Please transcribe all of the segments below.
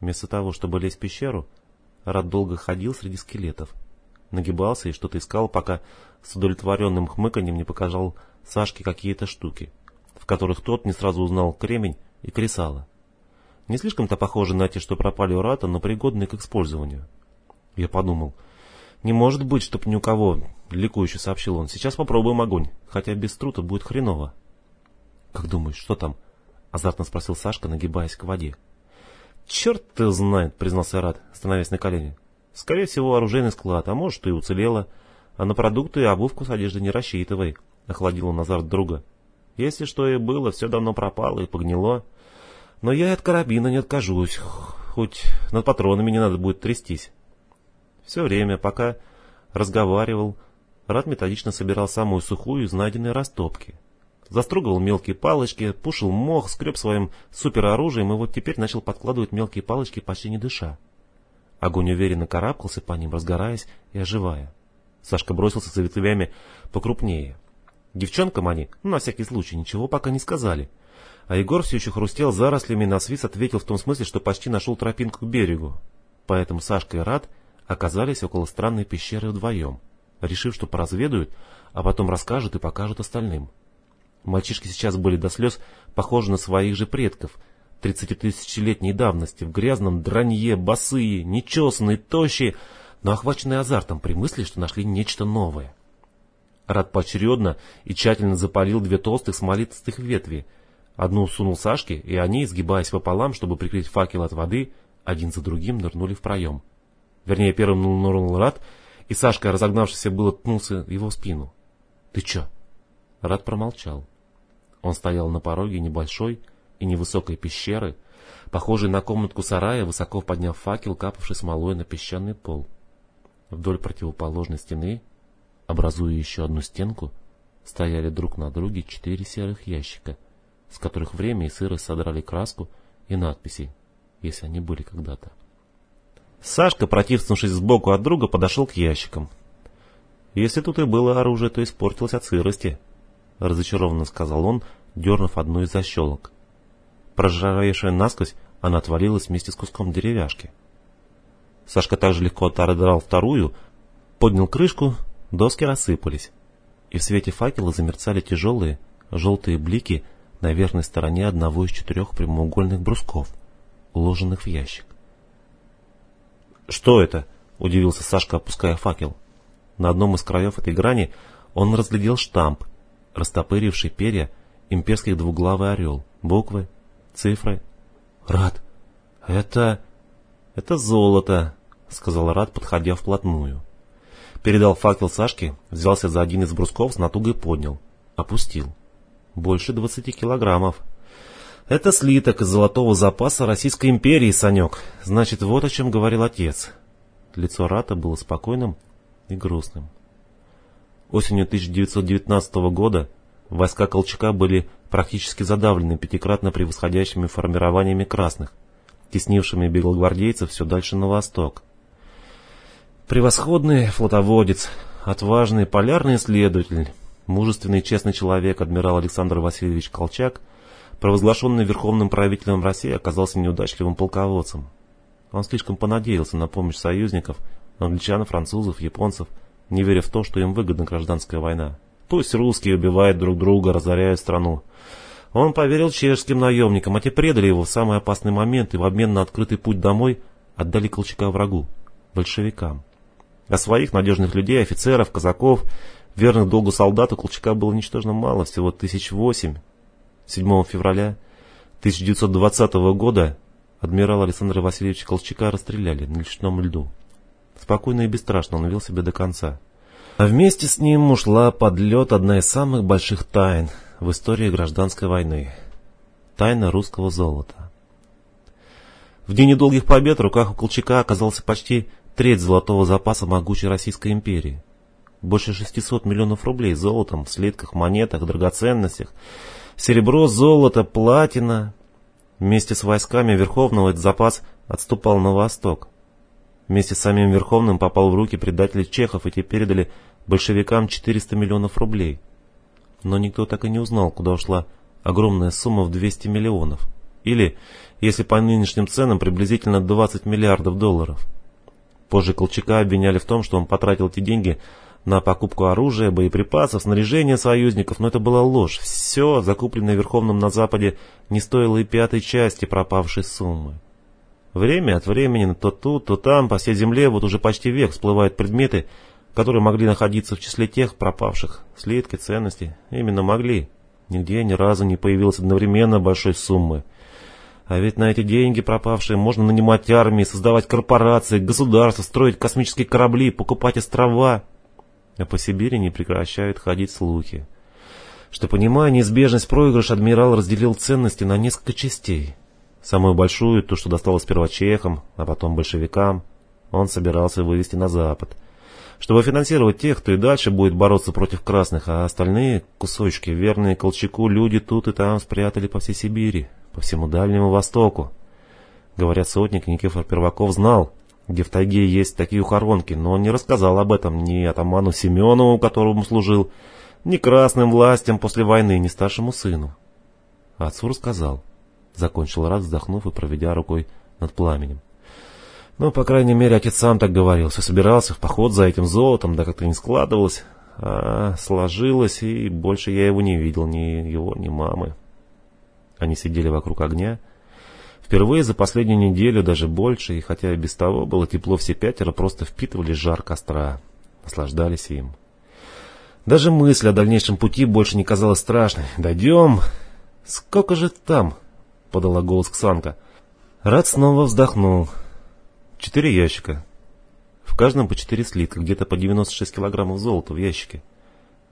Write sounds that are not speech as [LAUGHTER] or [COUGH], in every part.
Вместо того, чтобы лезть в пещеру, Рад долго ходил среди скелетов. Нагибался и что-то искал, пока с удовлетворенным хмыканьем не показал Сашке какие-то штуки, в которых тот не сразу узнал кремень и кресало. Не слишком-то похожи на те, что пропали у Рата, но пригодные к использованию. Я подумал, не может быть, чтоб ни у кого, ликующе сообщил он. Сейчас попробуем огонь, хотя без трута будет хреново. Как думаешь, что там? Азартно спросил Сашка, нагибаясь к воде. «Черт ты знает», — признался Рад, становясь на колени. «Скорее всего, оружейный склад, а может, и уцелело. А на продукты и обувку с одеждой не рассчитывай», — охладил он азарт друга. «Если что и было, все давно пропало и погнило. Но я от карабина не откажусь, хоть над патронами не надо будет трястись». Все время, пока разговаривал, Рад методично собирал самую сухую из найденной растопки — Застругивал мелкие палочки, пушил мох, скреб своим супероружием и вот теперь начал подкладывать мелкие палочки почти не дыша. Огонь уверенно карабкался по ним, разгораясь и оживая. Сашка бросился за ветвями покрупнее. Девчонкам они, ну, на всякий случай, ничего пока не сказали. А Егор все еще хрустел зарослями и на свист ответил в том смысле, что почти нашел тропинку к берегу. Поэтому Сашка и Рад оказались около странной пещеры вдвоем, решив, что поразведают, а потом расскажут и покажут остальным. Мальчишки сейчас были до слез похожи на своих же предков, тридцатитысячелетней давности, в грязном дранье, босые, нечесанные, тощие, но охваченные азартом при мысли, что нашли нечто новое. Рад поочередно и тщательно запалил две толстых смолистых ветви. Одну сунул Сашке, и они, сгибаясь пополам, чтобы прикрыть факел от воды, один за другим нырнули в проем. Вернее, первым нырнул Рад, и Сашка, разогнавшийся было, ткнулся его в спину. — Ты чё? Рад промолчал. Он стоял на пороге небольшой и невысокой пещеры, похожей на комнатку сарая, высоко подняв факел, капавший смолой на песчаный пол. Вдоль противоположной стены, образуя еще одну стенку, стояли друг на друге четыре серых ящика, с которых время и сырость содрали краску и надписи, если они были когда-то. Сашка, протиснувшись сбоку от друга, подошел к ящикам. Если тут и было оружие, то испортилось от сырости, — разочарованно сказал он, дернув одну из защелок. Прожарившая насквозь, она отвалилась вместе с куском деревяшки. Сашка также легко отодрал вторую, поднял крышку, доски рассыпались, и в свете факела замерцали тяжелые желтые блики на верхней стороне одного из четырех прямоугольных брусков, уложенных в ящик. «Что это?» — удивился Сашка, опуская факел. На одном из краев этой грани он разглядел штамп растопыривший перья, имперский двуглавый орел, буквы, цифры. «Рад, это... это золото», — сказал Рад, подходя вплотную. Передал факел Сашке, взялся за один из брусков, с натугой поднял. Опустил. Больше двадцати килограммов. Это слиток из золотого запаса Российской империи, Санек. Значит, вот о чем говорил отец. Лицо Рата было спокойным и грустным. Осенью 1919 года войска Колчака были практически задавлены пятикратно превосходящими формированиями красных, теснившими белогвардейцев все дальше на восток. Превосходный флотоводец, отважный полярный исследователь, мужественный и честный человек адмирал Александр Васильевич Колчак, провозглашенный верховным правителем России, оказался неудачливым полководцем. Он слишком понадеялся на помощь союзников, англичан, французов, японцев – не веря в то, что им выгодна гражданская война. Пусть русские убивают друг друга, разоряют страну. Он поверил чешским наемникам, а те предали его в самый опасный момент и в обмен на открытый путь домой отдали Колчака врагу, большевикам. А своих надежных людей, офицеров, казаков, верных долгу солдат у Колчака было ничтожно мало, всего тысяч восемь. 7 февраля 1920 года адмирала Александра Васильевича Колчака расстреляли на личном льду. Спокойно и бесстрашно он вел себя до конца. А вместе с ним ушла под лед одна из самых больших тайн в истории гражданской войны. Тайна русского золота. В день недолгих побед в руках у Колчака оказался почти треть золотого запаса могучей Российской империи. Больше 600 миллионов рублей золотом, в слитках, монетах, драгоценностях. Серебро, золото, платина. Вместе с войсками Верховного этот запас отступал на восток. Вместе с самим Верховным попал в руки предателей чехов, и те передали большевикам 400 миллионов рублей. Но никто так и не узнал, куда ушла огромная сумма в 200 миллионов, или, если по нынешним ценам, приблизительно 20 миллиардов долларов. Позже Колчака обвиняли в том, что он потратил эти деньги на покупку оружия, боеприпасов, снаряжения союзников, но это была ложь. Все, закупленное Верховным на Западе, не стоило и пятой части пропавшей суммы. Время от времени то тут, то там, по всей земле, вот уже почти век всплывают предметы, которые могли находиться в числе тех пропавших. Слитки, ценности. Именно могли. Нигде ни разу не появилось одновременно большой суммы. А ведь на эти деньги пропавшие можно нанимать армии, создавать корпорации, государства, строить космические корабли, покупать острова. А по Сибири не прекращают ходить слухи. Что, понимая неизбежность проигрыша, адмирал разделил ценности на несколько частей. Самую большую, ту, что досталось сперва чехам, а потом большевикам, он собирался вывести на Запад. Чтобы финансировать тех, кто и дальше будет бороться против красных, а остальные кусочки, верные Колчаку, люди тут и там спрятали по всей Сибири, по всему Дальнему Востоку. Говорят, сотник Никифор Перваков знал, где в тайге есть такие ухоронки, но он не рассказал об этом ни атаману Семенову, которому служил, ни красным властям после войны, ни старшему сыну. Отцу рассказал. Закончил раз, вздохнув и проведя рукой над пламенем. Ну, по крайней мере, отец сам так говорил. Все собирался в поход за этим золотом, да как-то не складывалось. А сложилось, и больше я его не видел, ни его, ни мамы. Они сидели вокруг огня. Впервые за последнюю неделю, даже больше, и хотя и без того было тепло, все пятеро просто впитывали жар костра, наслаждались им. Даже мысль о дальнейшем пути больше не казалась страшной. «Дойдем! Сколько же там?» — подала голос Ксанка. Рад снова вздохнул. «Четыре ящика. В каждом по четыре слитка, где-то по 96 килограммов золота в ящике.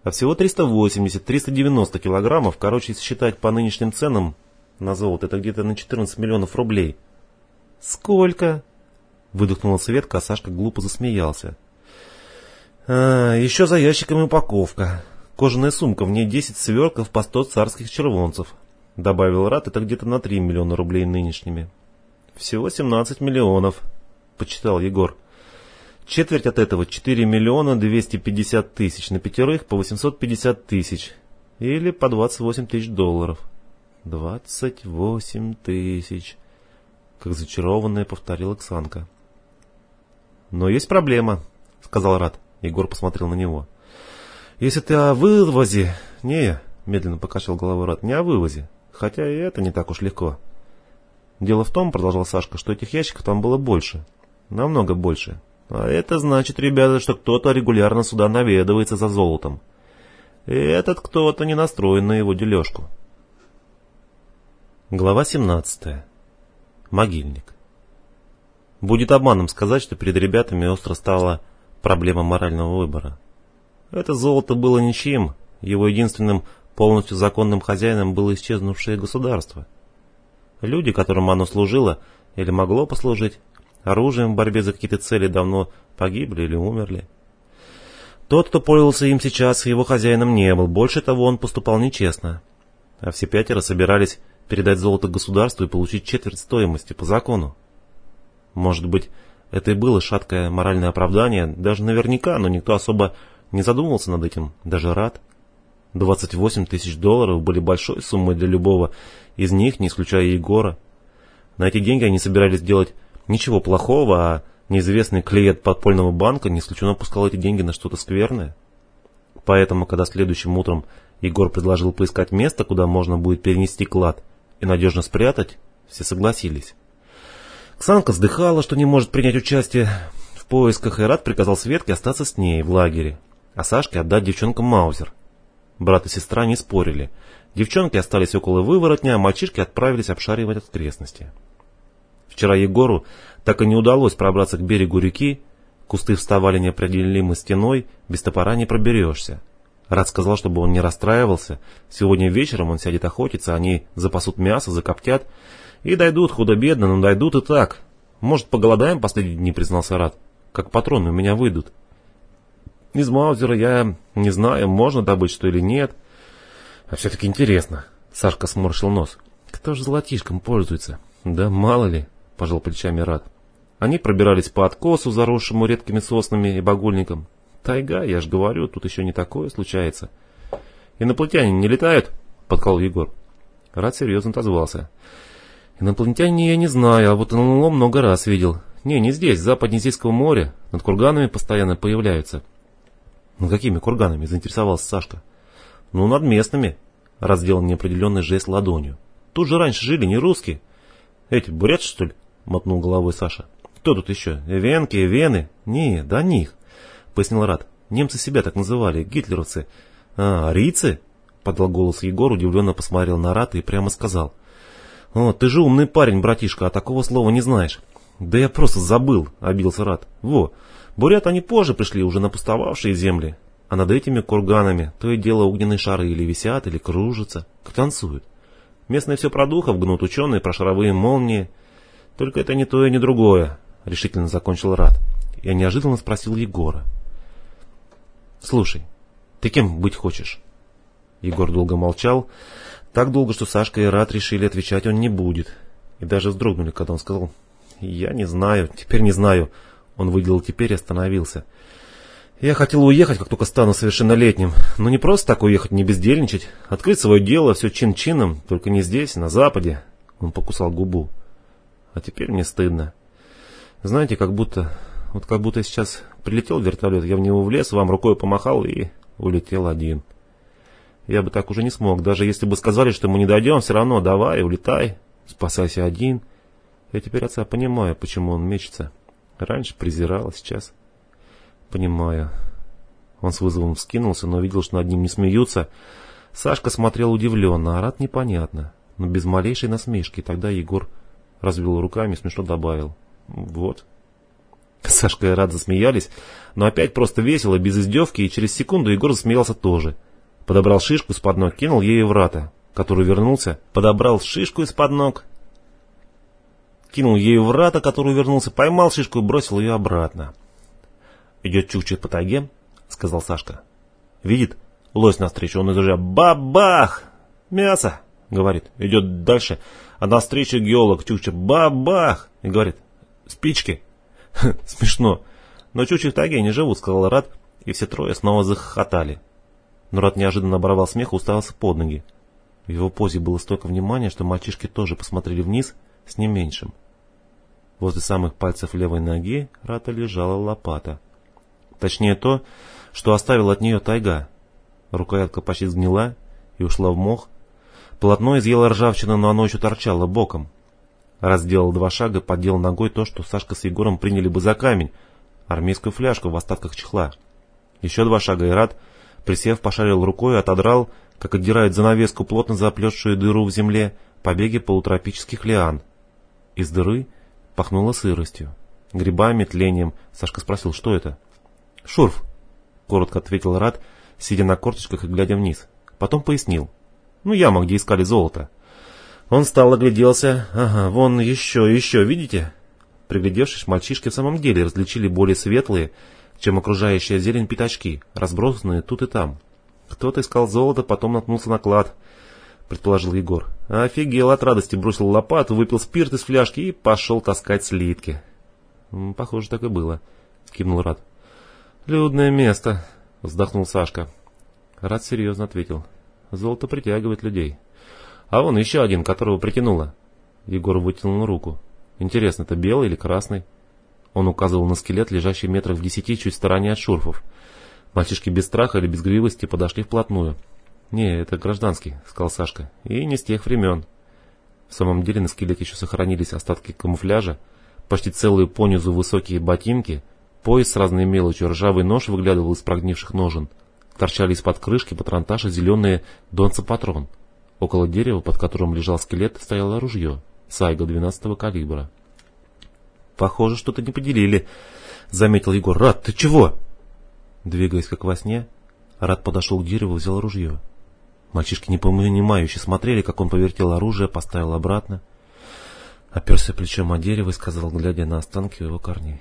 А всего 380-390 килограммов, короче, считать по нынешним ценам на золото, это где-то на 14 миллионов рублей». «Сколько?» — выдохнула Светка, а Сашка глупо засмеялся. «А, еще за ящиками упаковка. Кожаная сумка, в ней 10 свертков по 100 царских червонцев. Добавил Рад, это где-то на 3 миллиона рублей нынешними. Всего 17 миллионов, почитал Егор. Четверть от этого 4 миллиона 250 тысяч, на пятерых по 850 тысяч. Или по 28 тысяч долларов. 28 тысяч, как зачарованная повторила Оксанка. Но есть проблема, сказал Рад. Егор посмотрел на него. Если ты о вывозе... Не, медленно покачал головой Рад, не о вывозе. Хотя и это не так уж легко. Дело в том, продолжал Сашка, что этих ящиков там было больше. Намного больше. А это значит, ребята, что кто-то регулярно сюда наведывается за золотом. И этот кто-то не настроен на его дележку. Глава 17. Могильник. Будет обманом сказать, что перед ребятами остро стала проблема морального выбора. Это золото было ничьим, его единственным Полностью законным хозяином было исчезнувшее государство. Люди, которым оно служило или могло послужить, оружием в борьбе за какие-то цели давно погибли или умерли. Тот, кто пользовался им сейчас, его хозяином не был. Больше того, он поступал нечестно. А все пятеро собирались передать золото государству и получить четверть стоимости по закону. Может быть, это и было шаткое моральное оправдание, даже наверняка, но никто особо не задумывался над этим, даже рад. 28 тысяч долларов были большой суммой для любого из них, не исключая Егора. На эти деньги они собирались делать ничего плохого, а неизвестный клиент подпольного банка не исключено пускал эти деньги на что-то скверное. Поэтому, когда следующим утром Егор предложил поискать место, куда можно будет перенести клад и надежно спрятать, все согласились. Ксанка вздыхала, что не может принять участие в поисках, и Рад приказал Светке остаться с ней в лагере, а Сашке отдать девчонкам Маузер – Брат и сестра не спорили. Девчонки остались около выворотня, а мальчишки отправились обшаривать окрестности. Вчера Егору так и не удалось пробраться к берегу реки, кусты вставали неопределимой стеной, без топора не проберешься. Рад сказал, чтобы он не расстраивался. Сегодня вечером он сядет охотиться, они запасут мясо, закоптят и дойдут худо-бедно, но дойдут и так. Может, поголодаем последние дни, признался Рад. Как патроны у меня выйдут. Из Маузера я не знаю, можно добыть что или нет. А все-таки интересно. Сашка сморщил нос. Кто же золотишком пользуется? Да мало ли, пожал плечами Рад. Они пробирались по откосу, заросшему редкими соснами и багульником. Тайга, я ж говорю, тут еще не такое случается. Инопланетяне не летают? Подкол Егор. Рад серьезно отозвался. Инопланетяне я не знаю, а вот НЛО много раз видел. Не, не здесь, западнее Зельского моря. Над курганами постоянно появляются. Ну какими курганами, заинтересовался Сашка. Ну, над местными. Раз сделал неопределенный жест ладонью. Тут же раньше жили не русские. Эти, буряты, что ли? Мотнул головой Саша. Кто тут еще? Венки, вены? Не, да них. Пояснил Рад. Немцы себя так называли, гитлеровцы. А, арийцы? Подал голос Егор, удивленно посмотрел на Рата и прямо сказал. «О, ты же умный парень, братишка, а такого слова не знаешь». «Да я просто забыл», — обился Рат. «Во, бурят они позже пришли, уже на пустовавшие земли. А над этими курганами то и дело огненные шары или висят, или кружатся, как танцуют. Местные все про духов гнут, ученые про шаровые молнии. Только это не то и не другое», — решительно закончил Рат. Я неожиданно спросил Егора. «Слушай, ты кем быть хочешь?» Егор долго молчал, так долго, что Сашка и Рад решили отвечать он не будет. И даже вздрогнули, когда он сказал «Я не знаю, теперь не знаю». Он выделил теперь и остановился. Я хотел уехать, как только стану совершеннолетним. Но не просто так уехать, не бездельничать. Открыть свое дело, все чин-чином, только не здесь, на Западе. Он покусал губу. А теперь мне стыдно. Знаете, как будто... Вот как будто сейчас прилетел вертолет, я в него влез, вам рукой помахал и улетел один. Я бы так уже не смог. Даже если бы сказали, что мы не дойдем, все равно давай, улетай, спасайся один. Я теперь отца понимаю, почему он мечется. Раньше презирал, а сейчас... Понимаю. Он с вызовом вскинулся, но видел, что над ним не смеются. Сашка смотрел удивленно, а рад непонятно, но без малейшей насмешки. Тогда Егор развел руками и смешно добавил. Вот. Сашка и Рад засмеялись, но опять просто весело, без издевки, и через секунду Егор засмеялся тоже. Подобрал шишку из-под ног, кинул ей в рата, который вернулся, подобрал шишку из-под ног, кинул ей в рата, который вернулся, поймал шишку и бросил ее обратно. «Идет чукчет по тайге», — сказал Сашка. «Видит, лось навстречу, он уже бабах! Мясо!» — говорит. Идет дальше, а навстречу геолог бабах! И говорит, спички. [LAUGHS] Смешно. Но чукчи в тайге не живут, сказал Рад, и все трое снова захохотали. Нурат неожиданно оборвал смех и уставился под ноги. В его позе было столько внимания, что мальчишки тоже посмотрели вниз с не меньшим. Возле самых пальцев левой ноги Рата лежала лопата. Точнее то, что оставил от нее тайга. Рукоятка почти сгнила и ушла в мох. Полотно изъело ржавчину, но оно еще торчало боком. Раз сделал два шага, поддел ногой то, что Сашка с Егором приняли бы за камень, армейскую фляжку в остатках чехла. Еще два шага, и Рад Присев, пошарил рукой, отодрал, как отдирает занавеску плотно заплетшую дыру в земле, побеги полутропических лиан. Из дыры пахнуло сыростью, грибами, тлением. Сашка спросил, что это? «Шурф», — коротко ответил Рад, сидя на корточках и глядя вниз. Потом пояснил. «Ну, яма, где искали золото». Он встал, огляделся. «Ага, вон еще, еще, видите?» Приглядевшись, мальчишки в самом деле различили более светлые, чем окружающая зелень пятачки, разбросанные тут и там. Кто-то искал золото, потом наткнулся на клад, предположил Егор. Офигел от радости, бросил лопату, выпил спирт из фляжки и пошел таскать слитки. Похоже, так и было, кивнул Рад. Людное место, вздохнул Сашка. Рад серьезно ответил. Золото притягивает людей. А вон еще один, которого притянуло. Егор вытянул руку. Интересно, это белый или красный? Он указывал на скелет, лежащий метрах в десяти чуть в стороне от шурфов. Мальчишки без страха или без гривости подошли вплотную. «Не, это гражданский», — сказал Сашка. «И не с тех времен». В самом деле на скелете еще сохранились остатки камуфляжа, почти целые понизу высокие ботинки, пояс с разной мелочью, ржавый нож выглядывал из прогнивших ножен. Торчали из-под крышки патронташа зеленые донца-патрон. Около дерева, под которым лежал скелет, стояло ружье, сайга 12-го калибра. Похоже, что-то не поделили, заметил Егор. Рад, ты чего? Двигаясь как во сне, Рад подошел к дереву и взял ружье. Мальчишки непонимающе смотрели, как он повертел оружие, поставил обратно. Оперся плечом о дерево и сказал, глядя на останки его корней.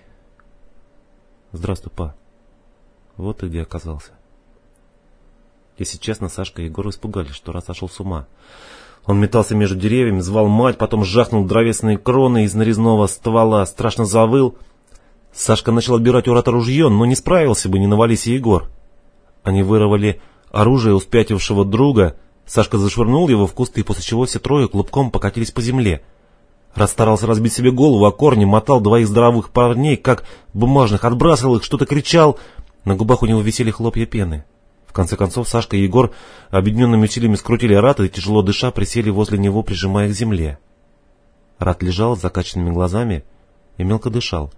«Здравствуй, па. Вот ты где оказался». Если честно, Сашка и Егор испугались, что раз сошел с ума. Он метался между деревьями, звал мать, потом жахнул дровесные кроны из нарезного ствола, страшно завыл. Сашка начал отбирать у рата ружье, но не справился бы, не навались и Егор. Они вырвали оружие у спятившего друга, Сашка зашвырнул его в кусты, после чего все трое клубком покатились по земле. Рад старался разбить себе голову, а корни мотал двоих здоровых парней, как бумажных, отбрасывал их, что-то кричал. На губах у него висели хлопья пены. В конце концов, Сашка и Егор объединенными усилиями скрутили Рата и, тяжело дыша, присели возле него, прижимая к земле. Рат лежал с закачанными глазами и мелко дышал,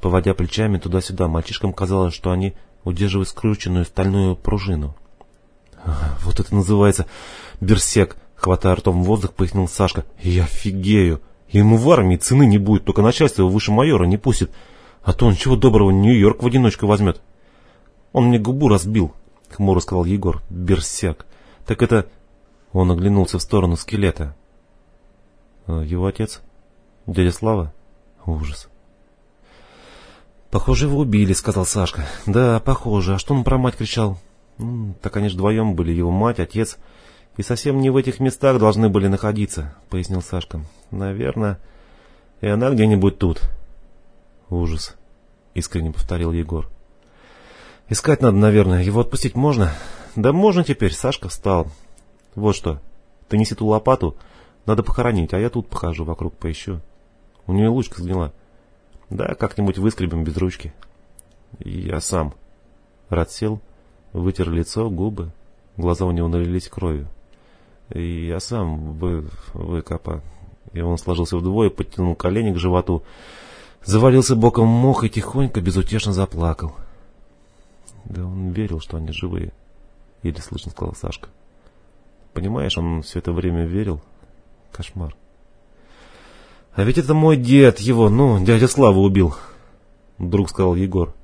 поводя плечами туда-сюда. Мальчишкам казалось, что они удерживают скрученную стальную пружину. «Вот это называется берсек!» — хватая ртом воздух, пояснил Сашка. «Я офигею! Ему в армии цены не будет, только начальство его выше майора не пустит. А то он чего доброго Нью-Йорк в одиночку возьмет». «Он мне губу разбил», — хмуро сказал Егор. «Берсяк! Так это...» Он оглянулся в сторону скелета. «Его отец? Дядя Слава? Ужас!» «Похоже, его убили», — сказал Сашка. «Да, похоже. А что он про мать кричал?» «Так они же вдвоем были, его мать, отец, и совсем не в этих местах должны были находиться», — пояснил Сашка. «Наверное, и она где-нибудь тут». «Ужас», — искренне повторил Егор. «Искать надо, наверное. Его отпустить можно?» «Да можно теперь», — Сашка встал. «Вот что, ты неси ту лопату, надо похоронить, а я тут похожу, вокруг поищу. У нее лучка сгнила». Да, как-нибудь выскребем без ручки. Я сам. Рад сел, вытер лицо, губы. Глаза у него налились кровью. И я сам вы, выкопа. И он сложился вдвое, подтянул колени к животу, завалился боком мох и тихонько, безутешно заплакал. Да он верил, что они живые, еле слышно сказал Сашка. Понимаешь, он все это время верил. Кошмар. «А ведь это мой дед его, ну, дядя Слава убил», — вдруг сказал Егор.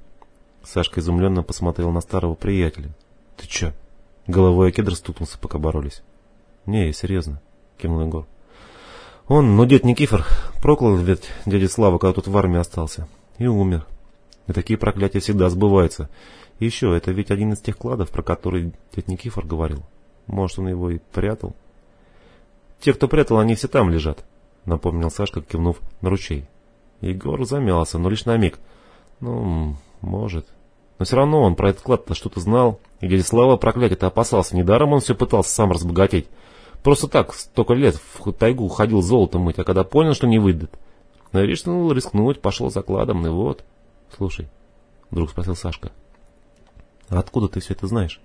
Сашка изумленно посмотрел на старого приятеля. «Ты че?» Головой о кедр стукнулся, пока боролись. «Не, серьезно», — кивнул Егор. «Он, ну, дед Никифор, проклял ведь дядя Слава, когда тут в армии остался, и умер. И такие проклятия всегда сбываются. И еще, это ведь один из тех кладов, про который дед Никифор говорил. Может, он его и прятал?» «Те, кто прятал, они все там лежат», напомнил Сашка, кивнув на ручей. Егор замялся, но лишь на миг. Ну, может. Но все равно он про этот клад-то что-то знал, и дядя Слава проклятие-то опасался. Недаром он все пытался сам разбогатеть. Просто так, столько лет в тайгу ходил золото мыть, а когда понял, что не выйдет, решил рискнуть, пошел закладом, и вот. Слушай, вдруг спросил Сашка, а откуда ты все это знаешь?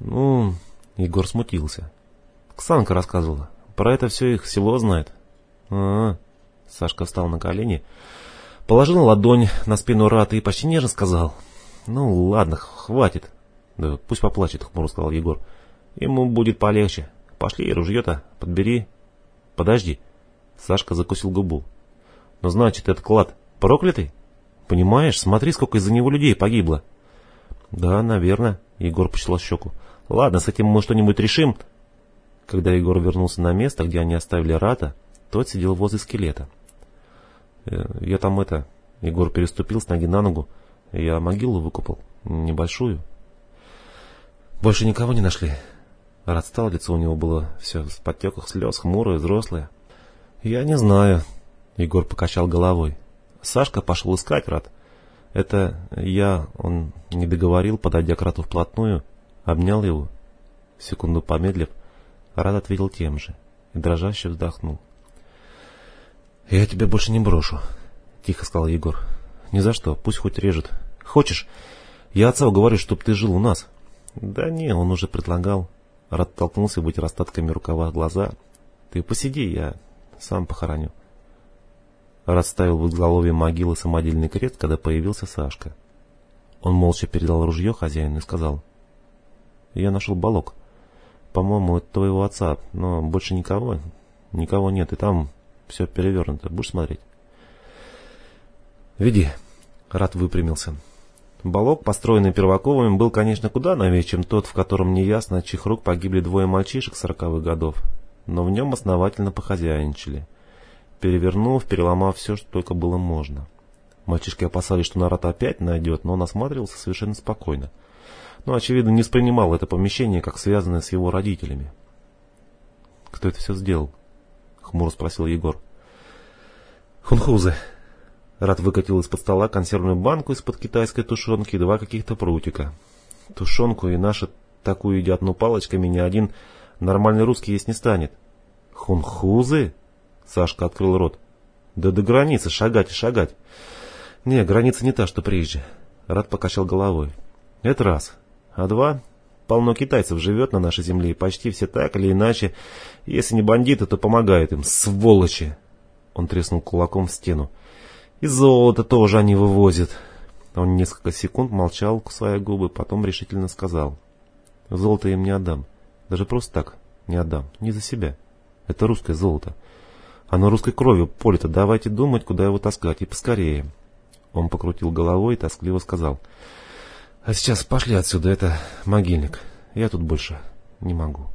Ну, Егор смутился. Ксанка рассказывала. Про это все их село знает. А, -а, -а. Сашка встал на колени, положил ладонь на спину Рата и почти нежно сказал. Ну ладно, хватит. Да пусть поплачет, хмуро сказал Егор. Ему будет полегче. Пошли, ружье-то подбери. Подожди. Сашка закусил губу. Но значит, этот клад проклятый? Понимаешь, смотри, сколько из-за него людей погибло. Да, наверное. Егор почесал щеку. Ладно, с этим мы что-нибудь решим. Когда Егор вернулся на место, где они оставили Рата, тот сидел возле скелета. «Э, «Я там это...» Егор переступил с ноги на ногу. «Я могилу выкупал. Небольшую». «Больше никого не нашли?» Рад стал, лицо у него было все в подтеках слез, хмурое, взрослое. «Я не знаю», — Егор покачал головой. «Сашка пошел искать, Рад. Это я...» Он не договорил, подойдя к Рату вплотную, обнял его. Секунду помедлив, Рад ответил тем же и дрожаще вздохнул. «Я тебя больше не брошу», — тихо сказал Егор. «Ни за что, пусть хоть режет. Хочешь, я отца уговорю, чтоб ты жил у нас». «Да не, он уже предлагал». Рад толкнулся, вытер остатками рукава глаза. «Ты посиди, я сам похороню». Рад ставил в изголовье могилы самодельный крест, когда появился Сашка. Он молча передал ружье хозяину и сказал. «Я нашел балок. По-моему, это твоего отца, но больше никого, никого нет, и там все перевернуто. Будешь смотреть? Веди. Рад выпрямился. Балок, построенный Перваковыми, был, конечно, куда новее, чем тот, в котором неясно, от чьих рук погибли двое мальчишек сороковых годов. Но в нем основательно похозяйничали. Перевернув, переломав все, что только было можно. Мальчишки опасались, что Нарат опять найдет, но он осматривался совершенно спокойно. Но, очевидно, не воспринимал это помещение как связанное с его родителями. Кто это все сделал? хмуро спросил Егор. Хунхузы. Рад выкатил из-под стола консервную банку из-под китайской тушенки и два каких-то прутика. Тушенку и наши такую едят, ну палочками ни один нормальный русский есть не станет. Хунхузы? Сашка открыл рот. Да до границы шагать и шагать. Не, граница не та, что прежде. Рад покачал головой. Это раз. А два, полно китайцев живет на нашей земле, и почти все так или иначе, если не бандиты, то помогают им, сволочи. Он треснул кулаком в стену. И золото тоже они вывозят. Он несколько секунд молчал, кусая губы, потом решительно сказал. Золото им не отдам. Даже просто так не отдам. Не за себя. Это русское золото. Оно русской кровью полито. Давайте думать, куда его таскать. И поскорее. Он покрутил головой и тоскливо сказал. А сейчас пошли отсюда. Это могильник. Я тут больше не могу.